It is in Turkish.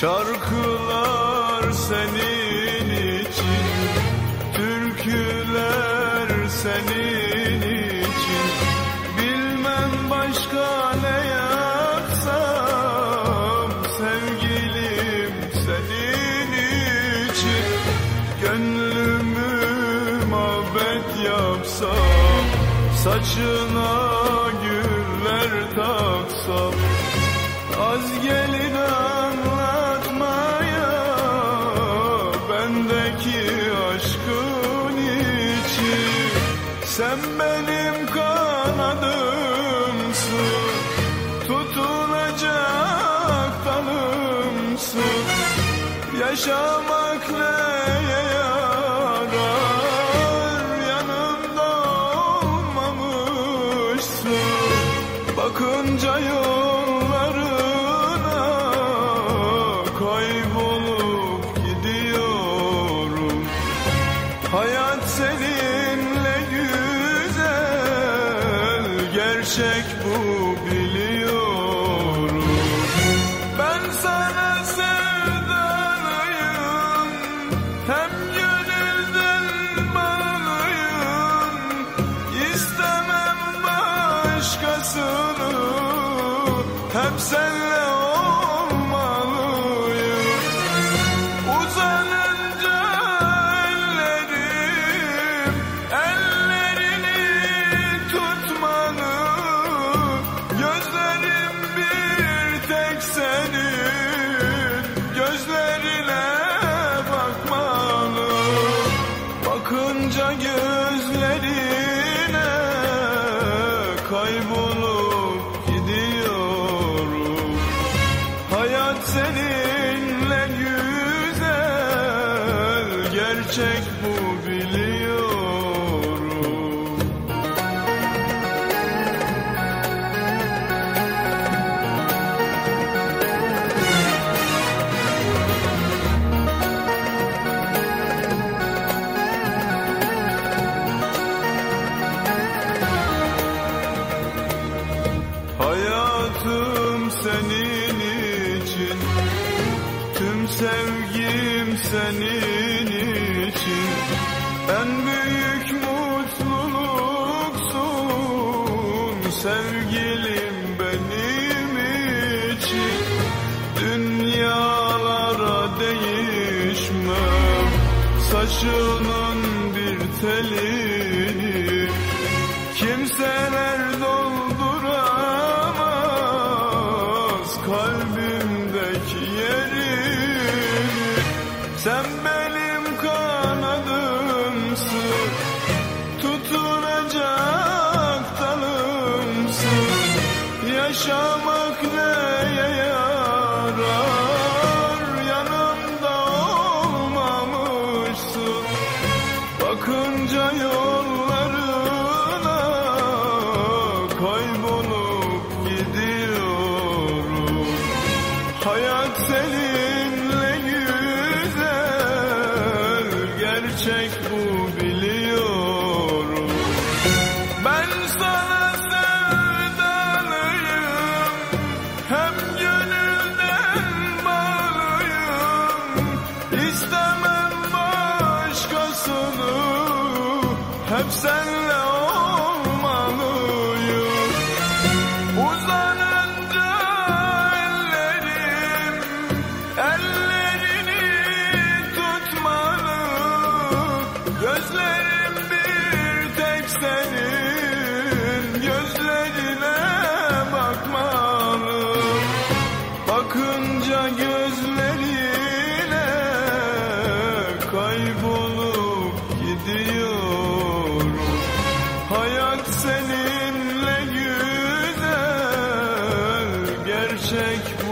Şarkılar senin için Türküler senin için. Bilmem başka ne yapsam Sevgilim senin için. Gönlümü mabet yapsam Saçına güller taksam. Az gelin Sen benim kanadımsın Tutunacak dalımsın Yaşamak neye bu biliyorum. Ben sana sevdalıyım Hem gönülden bağlıyım. İstemem başkasını Hep senle Bakınca sevgim senin için. En büyük mutluluksun Sevgilim benim için. Dünyalara değişmem Saçının bir telini. Kimseler dolduramaz Yaşamak neye yarar? Yanımda olmamışsın. Bakınca yollarına kaybolup gidiyorum. Hayat seninle Hep senle Shake.